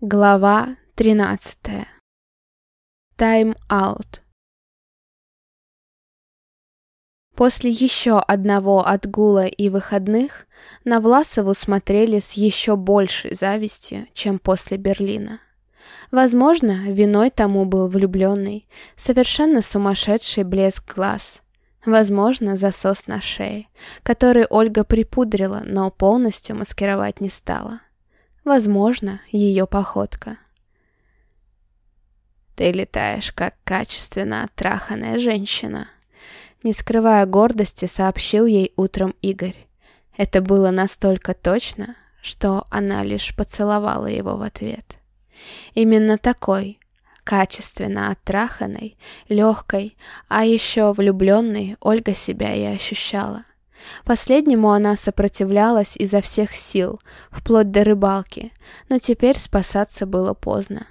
Глава 13. Тайм-аут. После еще одного отгула и выходных на Власову смотрели с еще большей завистью, чем после Берлина. Возможно, виной тому был влюбленный, совершенно сумасшедший блеск глаз. Возможно, засос на шее, который Ольга припудрила, но полностью маскировать не стала. Возможно, ее походка. «Ты летаешь, как качественно оттраханная женщина», не скрывая гордости, сообщил ей утром Игорь. Это было настолько точно, что она лишь поцеловала его в ответ. Именно такой, качественно оттраханной, легкой, а еще влюбленной Ольга себя и ощущала. Последнему она сопротивлялась изо всех сил, вплоть до рыбалки, но теперь спасаться было поздно.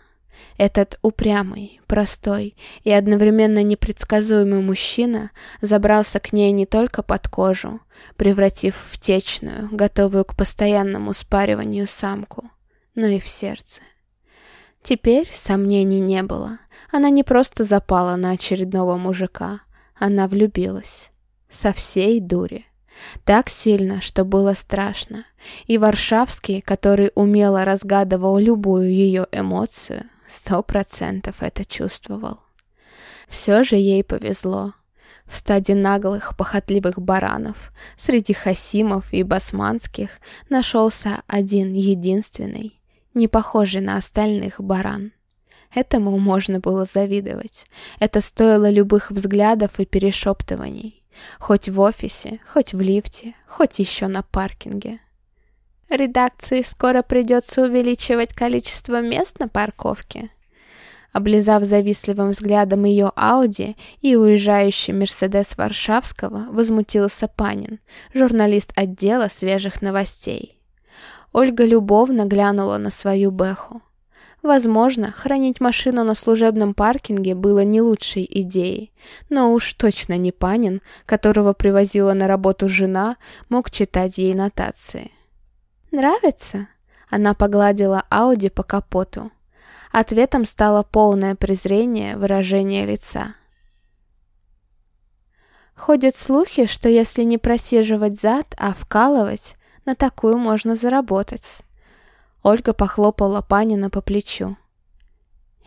Этот упрямый, простой и одновременно непредсказуемый мужчина забрался к ней не только под кожу, превратив в течную, готовую к постоянному спариванию самку, но и в сердце. Теперь сомнений не было. Она не просто запала на очередного мужика, она влюбилась. Со всей дури. Так сильно, что было страшно. И Варшавский, который умело разгадывал любую ее эмоцию, сто процентов это чувствовал. Все же ей повезло. В стаде наглых, похотливых баранов среди хасимов и басманских нашелся один единственный, не похожий на остальных баран. Этому можно было завидовать. Это стоило любых взглядов и перешептываний. Хоть в офисе, хоть в лифте, хоть еще на паркинге. Редакции скоро придется увеличивать количество мест на парковке. Облизав завистливым взглядом ее Ауди и уезжающий Мерседес Варшавского, возмутился Панин, журналист отдела свежих новостей. Ольга любовно глянула на свою Бэху. Возможно, хранить машину на служебном паркинге было не лучшей идеей, но уж точно не Панин, которого привозила на работу жена, мог читать ей нотации. «Нравится?» Она погладила Ауди по капоту. Ответом стало полное презрение выражение лица. Ходят слухи, что если не просиживать зад, а вкалывать, на такую можно заработать. Ольга похлопала Панина по плечу.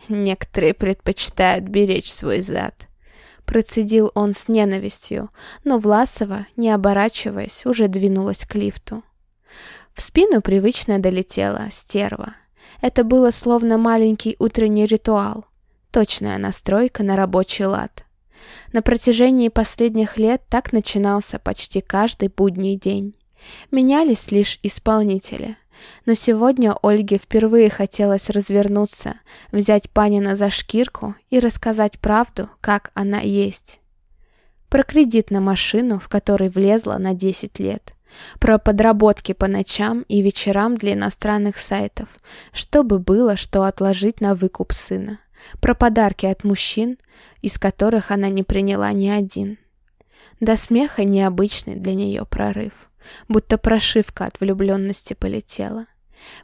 «Некоторые предпочитают беречь свой зад», — процедил он с ненавистью, но Власова, не оборачиваясь, уже двинулась к лифту. В спину привычно долетела стерва. Это было словно маленький утренний ритуал, точная настройка на рабочий лад. На протяжении последних лет так начинался почти каждый будний день. Менялись лишь исполнители. Но сегодня Ольге впервые хотелось развернуться, взять Панина за шкирку и рассказать правду, как она есть. Про кредит на машину, в который влезла на 10 лет. Про подработки по ночам и вечерам для иностранных сайтов, чтобы было что отложить на выкуп сына. Про подарки от мужчин, из которых она не приняла ни один. До смеха необычный для нее прорыв будто прошивка от влюбленности полетела.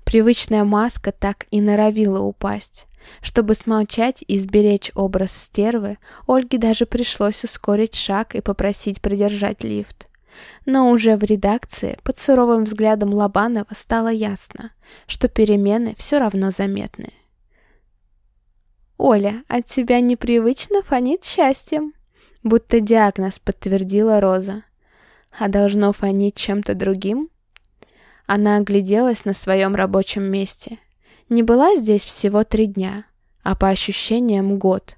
Привычная маска так и норовила упасть. Чтобы смолчать и сберечь образ стервы, Ольге даже пришлось ускорить шаг и попросить придержать лифт. Но уже в редакции под суровым взглядом Лобанова стало ясно, что перемены все равно заметны. «Оля, от тебя непривычно фонит счастьем», будто диагноз подтвердила Роза а должно фонить чем-то другим? Она огляделась на своем рабочем месте. Не была здесь всего три дня, а по ощущениям год.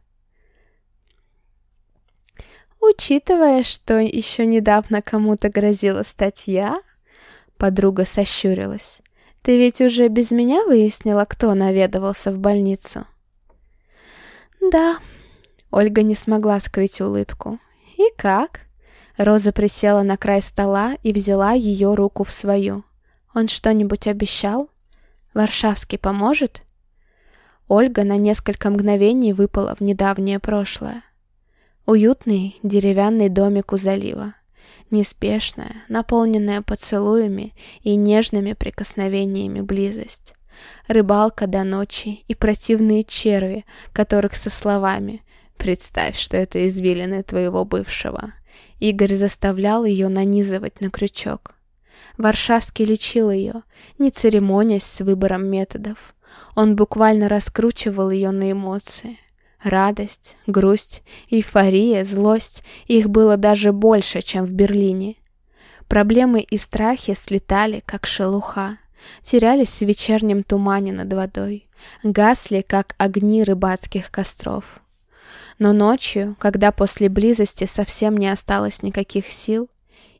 Учитывая, что еще недавно кому-то грозила статья, подруга сощурилась. Ты ведь уже без меня выяснила, кто наведывался в больницу? Да, Ольга не смогла скрыть улыбку. И как? Роза присела на край стола и взяла ее руку в свою. «Он что-нибудь обещал? Варшавский поможет?» Ольга на несколько мгновений выпала в недавнее прошлое. Уютный деревянный домик у залива. Неспешная, наполненная поцелуями и нежными прикосновениями близость. рыбалка до ночи и противные черви, которых со словами «Представь, что это извилины твоего бывшего». Игорь заставлял ее нанизывать на крючок. Варшавский лечил ее, не церемонясь с выбором методов. Он буквально раскручивал ее на эмоции. Радость, грусть, эйфория, злость — их было даже больше, чем в Берлине. Проблемы и страхи слетали, как шелуха, терялись в вечернем тумане над водой, гасли, как огни рыбацких костров. Но ночью, когда после близости совсем не осталось никаких сил,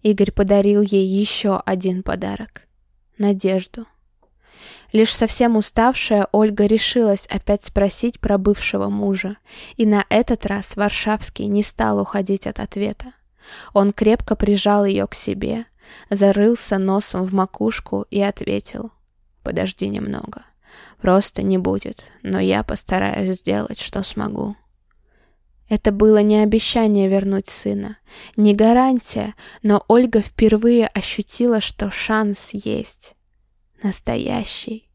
Игорь подарил ей еще один подарок — надежду. Лишь совсем уставшая Ольга решилась опять спросить про бывшего мужа, и на этот раз Варшавский не стал уходить от ответа. Он крепко прижал ее к себе, зарылся носом в макушку и ответил «Подожди немного, просто не будет, но я постараюсь сделать, что смогу». Это было не обещание вернуть сына, не гарантия, но Ольга впервые ощутила, что шанс есть. Настоящий,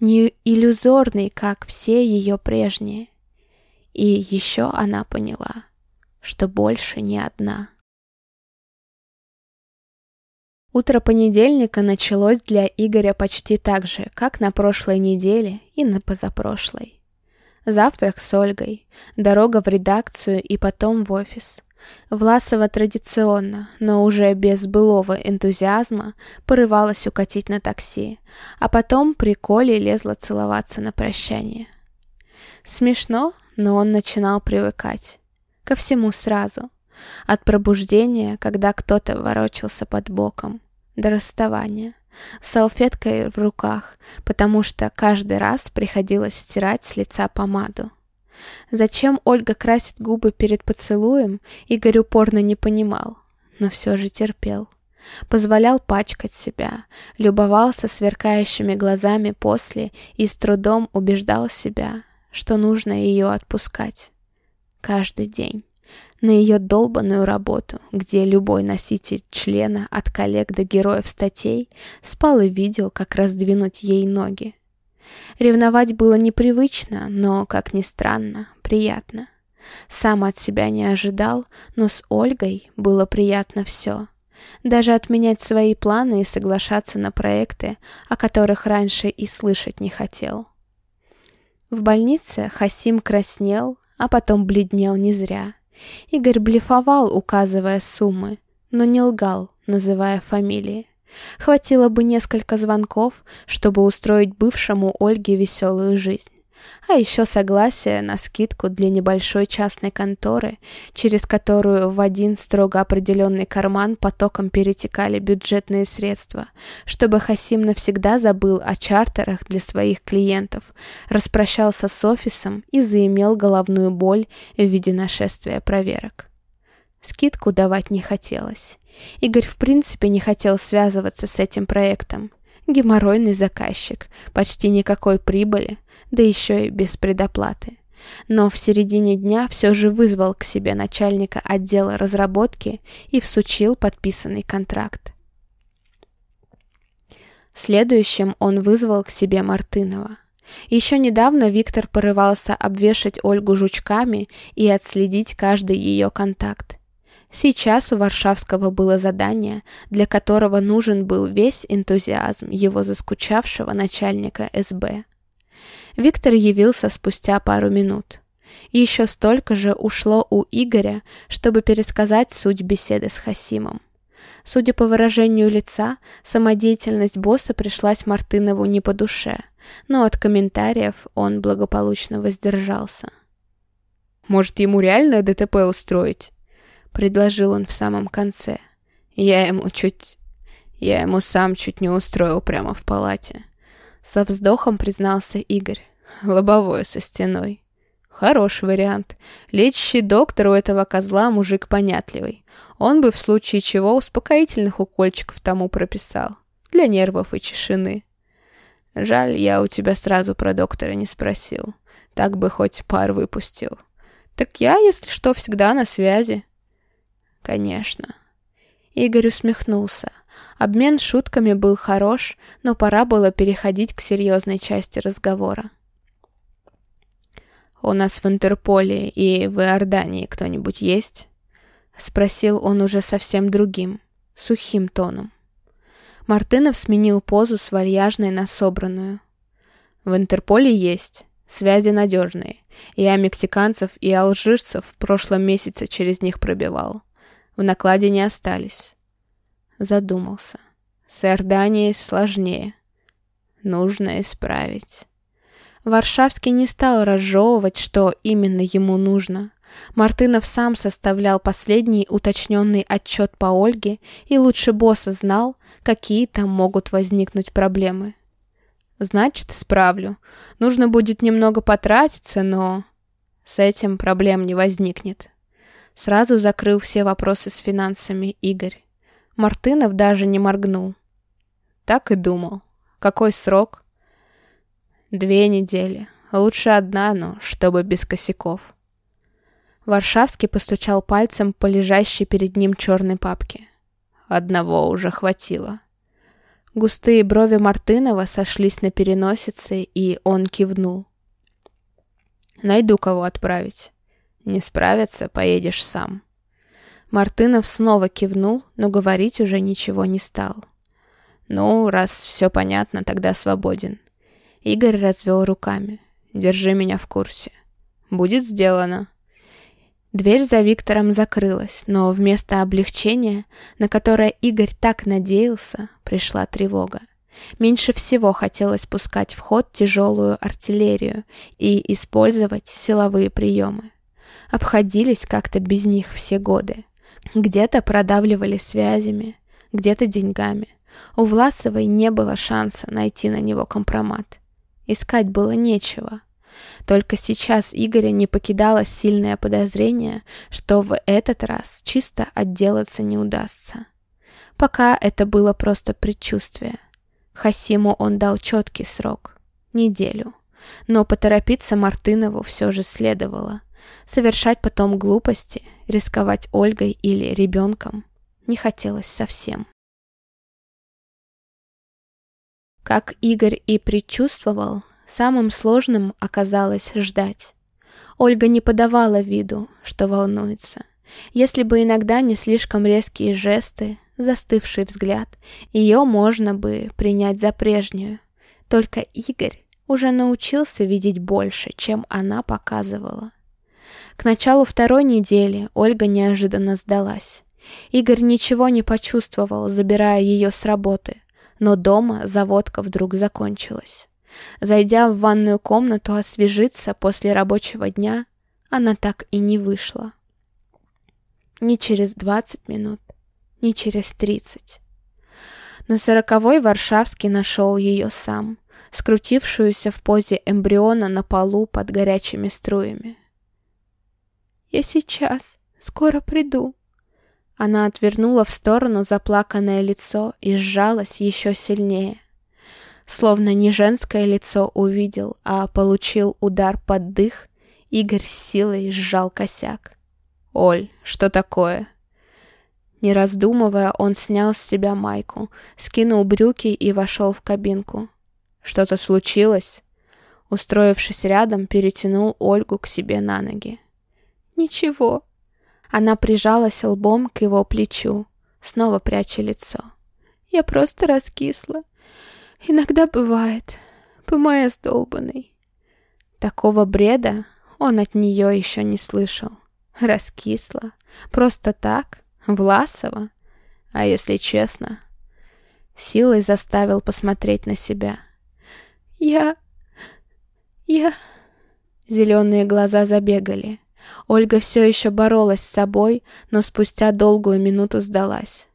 не иллюзорный, как все ее прежние. И еще она поняла, что больше не одна. Утро понедельника началось для Игоря почти так же, как на прошлой неделе и на позапрошлой. Завтрак с Ольгой, дорога в редакцию и потом в офис. Власова традиционно, но уже без былого энтузиазма, порывалась укатить на такси, а потом при Коле лезла целоваться на прощание. Смешно, но он начинал привыкать. Ко всему сразу. От пробуждения, когда кто-то ворочался под боком, до расставания салфеткой в руках, потому что каждый раз приходилось стирать с лица помаду. Зачем Ольга красит губы перед поцелуем, Игорь упорно не понимал, но все же терпел. Позволял пачкать себя, любовался сверкающими глазами после и с трудом убеждал себя, что нужно ее отпускать. Каждый день на ее долбанную работу, где любой носитель члена от коллег до героев статей спал и видел, как раздвинуть ей ноги. Ревновать было непривычно, но, как ни странно, приятно. Сам от себя не ожидал, но с Ольгой было приятно все. Даже отменять свои планы и соглашаться на проекты, о которых раньше и слышать не хотел. В больнице Хасим краснел, а потом бледнел не зря. Игорь блефовал, указывая суммы, но не лгал, называя фамилии. Хватило бы несколько звонков, чтобы устроить бывшему Ольге веселую жизнь а еще согласие на скидку для небольшой частной конторы, через которую в один строго определенный карман потоком перетекали бюджетные средства, чтобы Хасим навсегда забыл о чартерах для своих клиентов, распрощался с офисом и заимел головную боль в виде нашествия проверок. Скидку давать не хотелось. Игорь в принципе не хотел связываться с этим проектом. Геморройный заказчик, почти никакой прибыли, да еще и без предоплаты. Но в середине дня все же вызвал к себе начальника отдела разработки и всучил подписанный контракт. Следующим он вызвал к себе Мартынова. Еще недавно Виктор порывался обвешать Ольгу жучками и отследить каждый ее контакт. Сейчас у Варшавского было задание, для которого нужен был весь энтузиазм его заскучавшего начальника СБ. Виктор явился спустя пару минут. еще столько же ушло у Игоря, чтобы пересказать суть беседы с Хасимом. Судя по выражению лица, самодеятельность босса пришлась Мартынову не по душе, но от комментариев он благополучно воздержался. «Может, ему реально ДТП устроить?» — предложил он в самом конце. «Я ему чуть... Я ему сам чуть не устроил прямо в палате». Со вздохом признался Игорь. Лобовое со стеной. Хороший вариант. Лечащий доктор у этого козла мужик понятливый. Он бы в случае чего успокоительных укольчиков тому прописал. Для нервов и тишины. Жаль, я у тебя сразу про доктора не спросил. Так бы хоть пар выпустил. Так я, если что, всегда на связи. Конечно. Игорь усмехнулся. Обмен шутками был хорош, но пора было переходить к серьезной части разговора. «У нас в Интерполе и в Иордании кто-нибудь есть?» Спросил он уже совсем другим, сухим тоном. Мартынов сменил позу с вальяжной на собранную. «В Интерполе есть. Связи надежные. Я мексиканцев и алжирцев в прошлом месяце через них пробивал. В накладе не остались. Задумался. С Иорданией сложнее. Нужно исправить. Варшавский не стал разжевывать, что именно ему нужно. Мартынов сам составлял последний уточненный отчет по Ольге, и лучше босса знал, какие там могут возникнуть проблемы. Значит, справлю. Нужно будет немного потратиться, но... С этим проблем не возникнет. Сразу закрыл все вопросы с финансами Игорь. Мартынов даже не моргнул. Так и думал. Какой срок? Две недели. Лучше одна, но чтобы без косяков. Варшавский постучал пальцем по лежащей перед ним черной папке. Одного уже хватило. Густые брови Мартынова сошлись на переносице, и он кивнул. «Найду кого отправить. Не справится, поедешь сам». Мартынов снова кивнул, но говорить уже ничего не стал. «Ну, раз все понятно, тогда свободен». Игорь развел руками. «Держи меня в курсе». «Будет сделано». Дверь за Виктором закрылась, но вместо облегчения, на которое Игорь так надеялся, пришла тревога. Меньше всего хотелось пускать в ход тяжелую артиллерию и использовать силовые приемы. Обходились как-то без них все годы. Где-то продавливали связями, где-то деньгами. У Власовой не было шанса найти на него компромат. Искать было нечего. Только сейчас Игоря не покидало сильное подозрение, что в этот раз чисто отделаться не удастся. Пока это было просто предчувствие. Хасиму он дал четкий срок — неделю. Но поторопиться Мартынову все же следовало. Совершать потом глупости, рисковать Ольгой или ребенком не хотелось совсем. Как Игорь и предчувствовал, Самым сложным оказалось ждать. Ольга не подавала виду, что волнуется. Если бы иногда не слишком резкие жесты, застывший взгляд, ее можно бы принять за прежнюю. Только Игорь уже научился видеть больше, чем она показывала. К началу второй недели Ольга неожиданно сдалась. Игорь ничего не почувствовал, забирая ее с работы, но дома заводка вдруг закончилась. Зайдя в ванную комнату освежиться после рабочего дня, она так и не вышла. Ни через двадцать минут, ни через тридцать. На сороковой Варшавский нашел ее сам, скрутившуюся в позе эмбриона на полу под горячими струями. «Я сейчас, скоро приду». Она отвернула в сторону заплаканное лицо и сжалась еще сильнее словно не женское лицо увидел, а получил удар под дых, Игорь с силой сжал косяк. «Оль, что такое?» Не раздумывая, он снял с себя майку, скинул брюки и вошел в кабинку. «Что-то случилось?» Устроившись рядом, перетянул Ольгу к себе на ноги. «Ничего». Она прижалась лбом к его плечу, снова пряча лицо. «Я просто раскисла. Иногда бывает. ПМС долбанный. Такого бреда он от нее еще не слышал. Раскисла. Просто так? Власова? А если честно? Силой заставил посмотреть на себя. Я... Я... Зеленые глаза забегали. Ольга все еще боролась с собой, но спустя долгую минуту сдалась.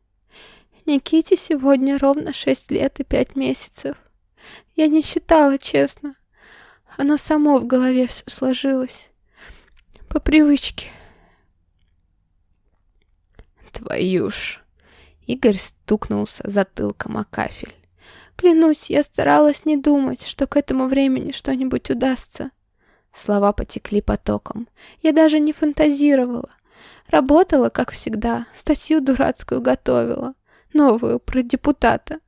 Никите сегодня ровно шесть лет и пять месяцев. Я не считала, честно. Оно само в голове все сложилось. По привычке. Твою ж. Игорь стукнулся затылком о кафель. Клянусь, я старалась не думать, что к этому времени что-нибудь удастся. Слова потекли потоком. Я даже не фантазировала. Работала, как всегда, статью дурацкую готовила. Новую, про депутата.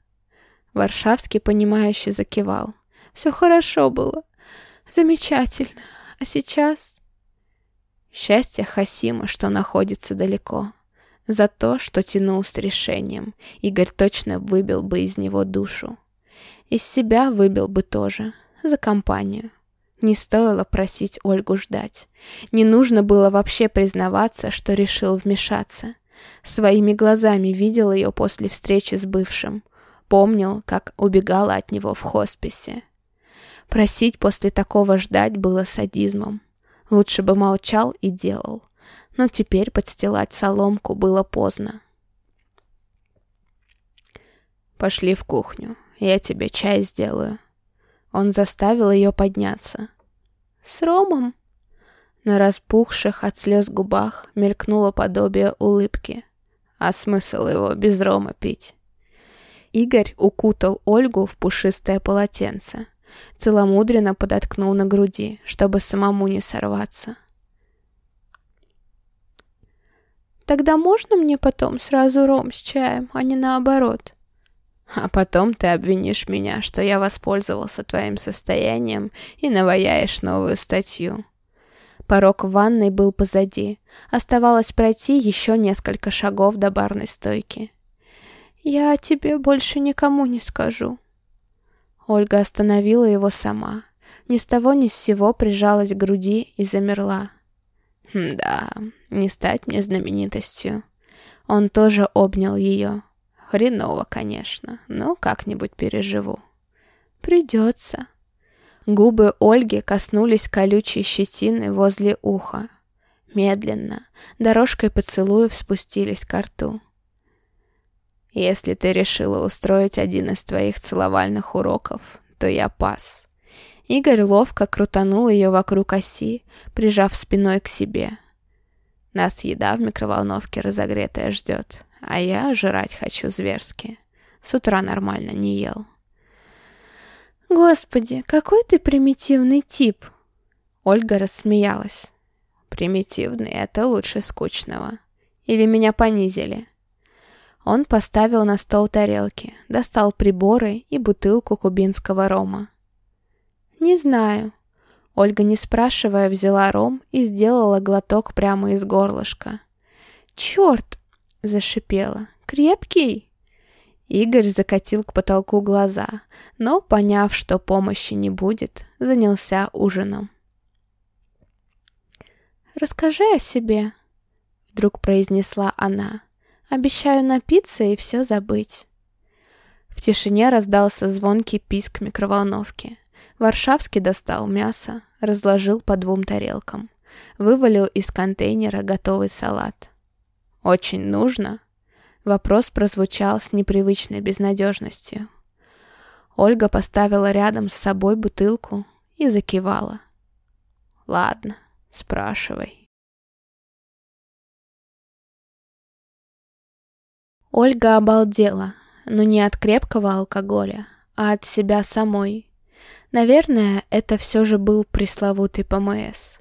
Варшавский, понимающе закивал. Все хорошо было. Замечательно. А сейчас... Счастье Хасима, что находится далеко. За то, что тянул с решением, Игорь точно выбил бы из него душу. Из себя выбил бы тоже, за компанию. Не стоило просить Ольгу ждать. Не нужно было вообще признаваться, что решил вмешаться. Своими глазами видел ее после встречи с бывшим. Помнил, как убегала от него в хосписе. Просить после такого ждать было садизмом. Лучше бы молчал и делал. Но теперь подстилать соломку было поздно. «Пошли в кухню, я тебе чай сделаю». Он заставил ее подняться. «С Ромом?» На распухших от слез губах мелькнуло подобие улыбки. А смысл его без Рома пить? Игорь укутал Ольгу в пушистое полотенце целомудренно подоткнул на груди, чтобы самому не сорваться. «Тогда можно мне потом сразу ром с чаем, а не наоборот?» «А потом ты обвинишь меня, что я воспользовался твоим состоянием и наваяешь новую статью». Порог ванной был позади. Оставалось пройти еще несколько шагов до барной стойки. «Я тебе больше никому не скажу», Ольга остановила его сама. Ни с того ни с сего прижалась к груди и замерла. Да, не стать мне знаменитостью. Он тоже обнял ее. Хреново, конечно, но как-нибудь переживу. Придется. Губы Ольги коснулись колючей щетины возле уха. Медленно, дорожкой поцелуев спустились к рту. Если ты решила устроить один из твоих целовальных уроков, то я пас. Игорь ловко крутанул ее вокруг оси, прижав спиной к себе. Нас еда в микроволновке разогретая ждет, а я жрать хочу зверски. С утра нормально не ел. «Господи, какой ты примитивный тип!» Ольга рассмеялась. «Примитивный — это лучше скучного. Или меня понизили?» Он поставил на стол тарелки, достал приборы и бутылку кубинского рома. «Не знаю». Ольга, не спрашивая, взяла ром и сделала глоток прямо из горлышка. «Черт!» — зашипела. «Крепкий?» Игорь закатил к потолку глаза, но, поняв, что помощи не будет, занялся ужином. «Расскажи о себе», — вдруг произнесла она. Обещаю напиться и все забыть. В тишине раздался звонкий писк микроволновки. Варшавский достал мясо, разложил по двум тарелкам. Вывалил из контейнера готовый салат. «Очень нужно?» Вопрос прозвучал с непривычной безнадежностью. Ольга поставила рядом с собой бутылку и закивала. «Ладно, спрашивай». Ольга обалдела, но не от крепкого алкоголя, а от себя самой. Наверное, это все же был пресловутый ПМС.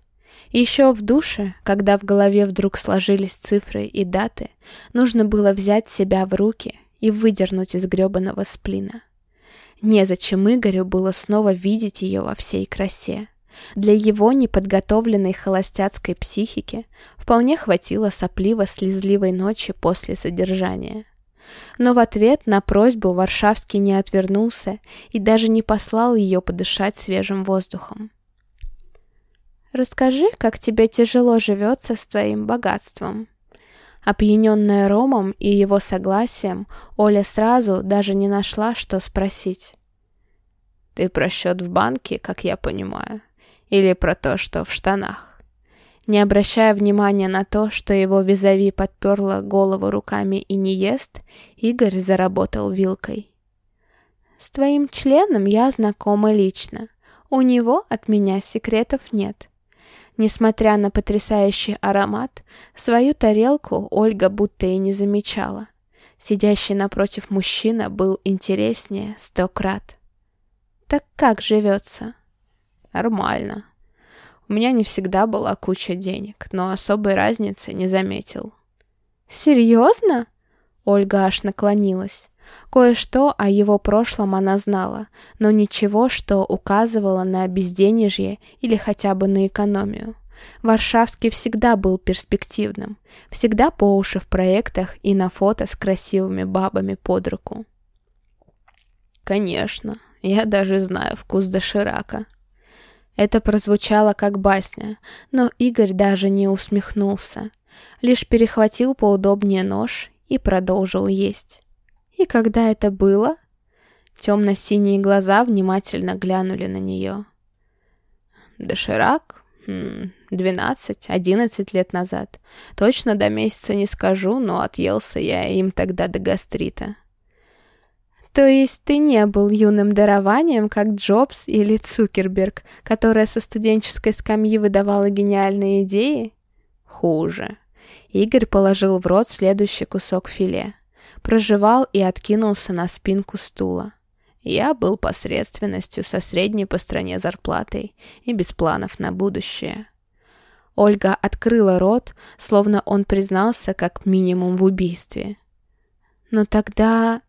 Еще в душе, когда в голове вдруг сложились цифры и даты, нужно было взять себя в руки и выдернуть из гребаного сплина. Незачем Игорю было снова видеть ее во всей красе. Для его неподготовленной холостяцкой психики вполне хватило сопливо-слезливой ночи после содержания. Но в ответ на просьбу Варшавский не отвернулся и даже не послал ее подышать свежим воздухом. «Расскажи, как тебе тяжело живется с твоим богатством». Опьяненная Ромом и его согласием, Оля сразу даже не нашла, что спросить. «Ты про счет в банке, как я понимаю?» Или про то, что в штанах. Не обращая внимания на то, что его визави подперла голову руками и не ест, Игорь заработал вилкой. «С твоим членом я знакома лично. У него от меня секретов нет». Несмотря на потрясающий аромат, свою тарелку Ольга будто и не замечала. Сидящий напротив мужчина был интереснее сто крат. «Так как живется?» Нормально. У меня не всегда была куча денег, но особой разницы не заметил. Серьезно? Ольга аж наклонилась. Кое-что о его прошлом она знала, но ничего, что указывало на безденежье или хотя бы на экономию. Варшавский всегда был перспективным, всегда по уши в проектах и на фото с красивыми бабами под руку. «Конечно, я даже знаю вкус доширака». Это прозвучало как басня, но Игорь даже не усмехнулся, лишь перехватил поудобнее нож и продолжил есть. И когда это было? Темно-синие глаза внимательно глянули на нее. Доширак? Двенадцать, одиннадцать лет назад. Точно до месяца не скажу, но отъелся я им тогда до гастрита. То есть ты не был юным дарованием, как Джобс или Цукерберг, которая со студенческой скамьи выдавала гениальные идеи? Хуже. Игорь положил в рот следующий кусок филе. Прожевал и откинулся на спинку стула. Я был посредственностью со средней по стране зарплатой и без планов на будущее. Ольга открыла рот, словно он признался как минимум в убийстве. Но тогда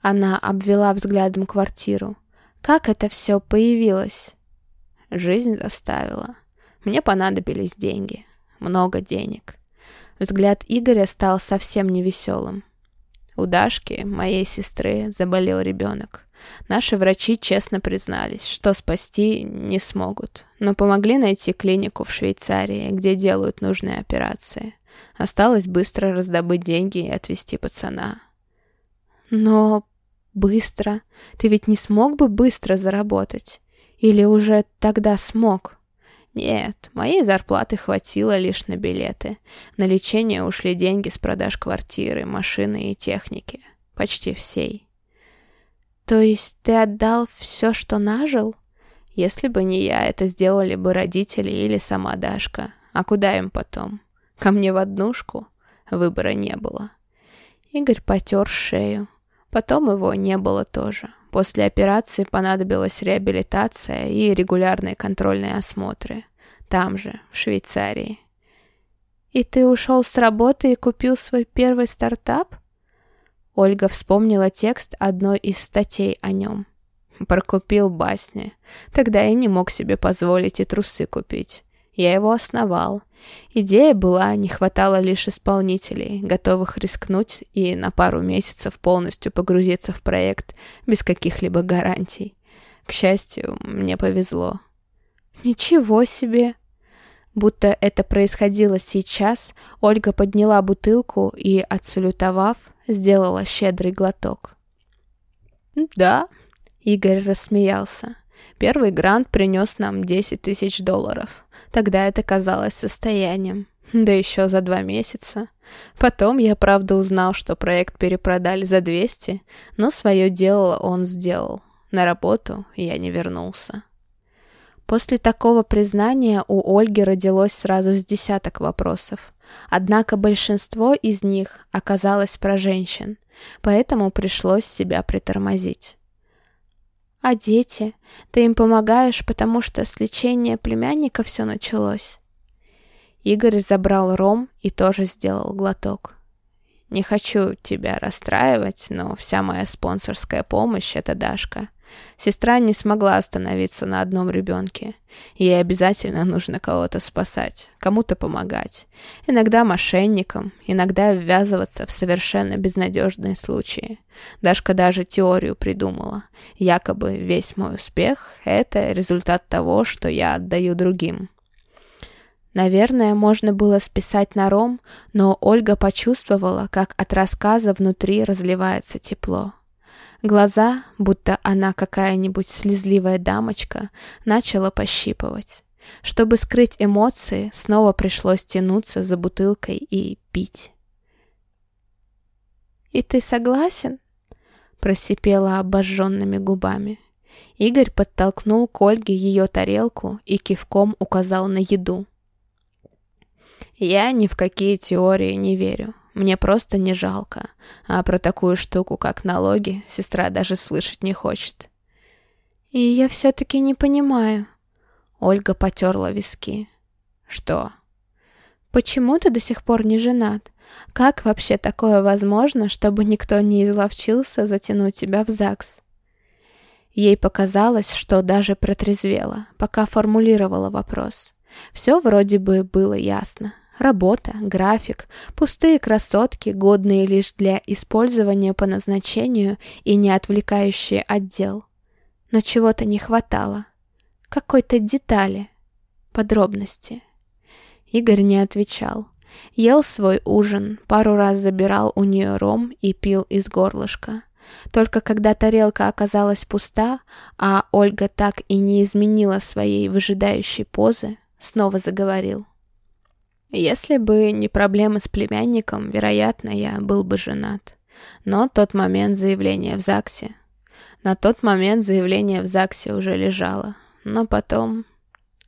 она обвела взглядом квартиру. Как это все появилось? Жизнь заставила. Мне понадобились деньги. Много денег. Взгляд Игоря стал совсем невеселым. У Дашки, моей сестры, заболел ребенок. Наши врачи честно признались, что спасти не смогут, но помогли найти клинику в Швейцарии, где делают нужные операции. Осталось быстро раздобыть деньги и отвезти пацана. Но Быстро? Ты ведь не смог бы быстро заработать? Или уже тогда смог? Нет, моей зарплаты хватило лишь на билеты. На лечение ушли деньги с продаж квартиры, машины и техники. Почти всей. То есть ты отдал все, что нажил? Если бы не я, это сделали бы родители или сама Дашка. А куда им потом? Ко мне в однушку? Выбора не было. Игорь потер шею. Потом его не было тоже. После операции понадобилась реабилитация и регулярные контрольные осмотры. Там же, в Швейцарии. «И ты ушел с работы и купил свой первый стартап?» Ольга вспомнила текст одной из статей о нем. Прокупил басни. Тогда я не мог себе позволить и трусы купить. Я его основал. Идея была, не хватало лишь исполнителей, готовых рискнуть и на пару месяцев полностью погрузиться в проект без каких-либо гарантий. К счастью, мне повезло. Ничего себе! Будто это происходило сейчас, Ольга подняла бутылку и, отсалютовав, сделала щедрый глоток. «Да», — Игорь рассмеялся. «Первый грант принес нам 10 тысяч долларов. Тогда это казалось состоянием. Да еще за два месяца. Потом я, правда, узнал, что проект перепродали за 200, но свое дело он сделал. На работу я не вернулся. После такого признания у Ольги родилось сразу с десяток вопросов. Однако большинство из них оказалось про женщин, поэтому пришлось себя притормозить. «А дети? Ты им помогаешь, потому что с лечения племянника все началось?» Игорь забрал ром и тоже сделал глоток. «Не хочу тебя расстраивать, но вся моя спонсорская помощь — это Дашка. Сестра не смогла остановиться на одном ребенке. Ей обязательно нужно кого-то спасать, кому-то помогать. Иногда мошенникам, иногда ввязываться в совершенно безнадежные случаи. Дашка даже теорию придумала. Якобы весь мой успех — это результат того, что я отдаю другим. Наверное, можно было списать на ром, но Ольга почувствовала, как от рассказа внутри разливается тепло. Глаза, будто она какая-нибудь слезливая дамочка, начала пощипывать. Чтобы скрыть эмоции, снова пришлось тянуться за бутылкой и пить. «И ты согласен?» — просипела обожженными губами. Игорь подтолкнул к Ольге ее тарелку и кивком указал на еду. «Я ни в какие теории не верю. Мне просто не жалко. А про такую штуку, как налоги, сестра даже слышать не хочет. И я все-таки не понимаю. Ольга потерла виски. Что? Почему ты до сих пор не женат? Как вообще такое возможно, чтобы никто не изловчился затянуть тебя в ЗАГС? Ей показалось, что даже протрезвела, пока формулировала вопрос. Все вроде бы было ясно. Работа, график, пустые красотки, годные лишь для использования по назначению и не отвлекающие отдел. Но чего-то не хватало. Какой-то детали, подробности. Игорь не отвечал. Ел свой ужин, пару раз забирал у нее ром и пил из горлышка. Только когда тарелка оказалась пуста, а Ольга так и не изменила своей выжидающей позы, снова заговорил. Если бы не проблемы с племянником, вероятно, я был бы женат. Но тот момент заявления в ЗАГСе... На тот момент заявление в ЗАГСе уже лежало. Но потом...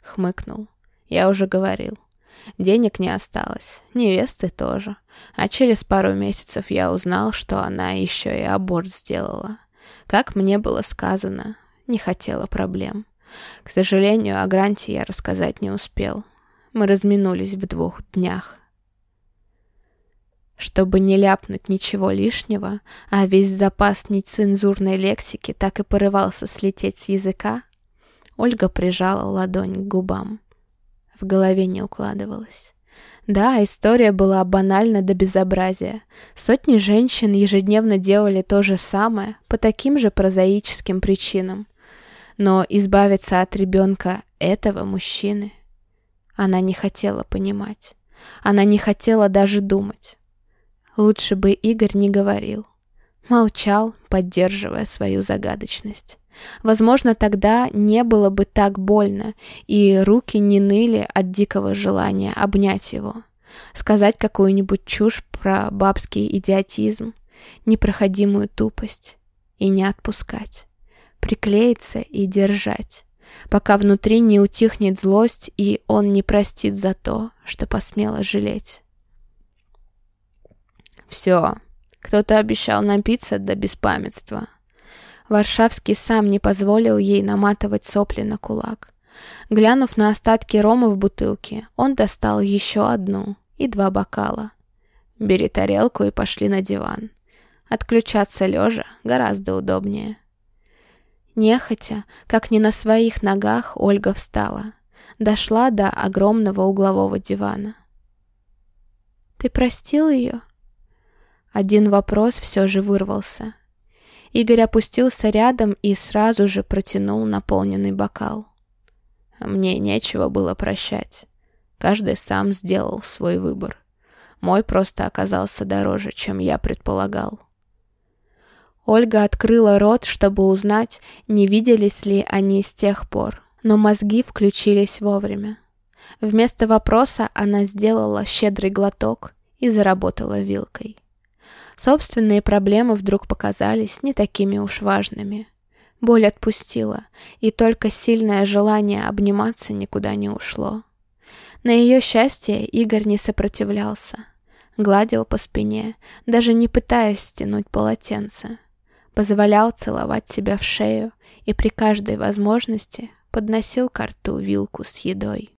Хмыкнул. Я уже говорил. Денег не осталось, невесты тоже. А через пару месяцев я узнал, что она еще и аборт сделала. Как мне было сказано, не хотела проблем. К сожалению, о гранте я рассказать не успел. Мы разминулись в двух днях. Чтобы не ляпнуть ничего лишнего, а весь запас нецензурной лексики так и порывался слететь с языка, Ольга прижала ладонь к губам. В голове не укладывалось. Да, история была банальна до безобразия. Сотни женщин ежедневно делали то же самое по таким же прозаическим причинам. Но избавиться от ребенка этого мужчины она не хотела понимать. Она не хотела даже думать. Лучше бы Игорь не говорил. Молчал, поддерживая свою загадочность. Возможно, тогда не было бы так больно, и руки не ныли от дикого желания обнять его, сказать какую-нибудь чушь про бабский идиотизм, непроходимую тупость и не отпускать, приклеиться и держать, пока внутри не утихнет злость и он не простит за то, что посмело жалеть. Все, кто-то обещал напиться до беспамятства. Варшавский сам не позволил ей наматывать сопли на кулак. Глянув на остатки рома в бутылке, он достал еще одну и два бокала. «Бери тарелку и пошли на диван. Отключаться лежа гораздо удобнее». Нехотя, как не на своих ногах, Ольга встала. Дошла до огромного углового дивана. «Ты простил ее?» Один вопрос все же вырвался. Игорь опустился рядом и сразу же протянул наполненный бокал. Мне нечего было прощать. Каждый сам сделал свой выбор. Мой просто оказался дороже, чем я предполагал. Ольга открыла рот, чтобы узнать, не виделись ли они с тех пор, но мозги включились вовремя. Вместо вопроса она сделала щедрый глоток и заработала вилкой. Собственные проблемы вдруг показались не такими уж важными. Боль отпустила, и только сильное желание обниматься никуда не ушло. На ее счастье Игорь не сопротивлялся. Гладил по спине, даже не пытаясь стянуть полотенце. Позволял целовать себя в шею и при каждой возможности подносил к рту вилку с едой.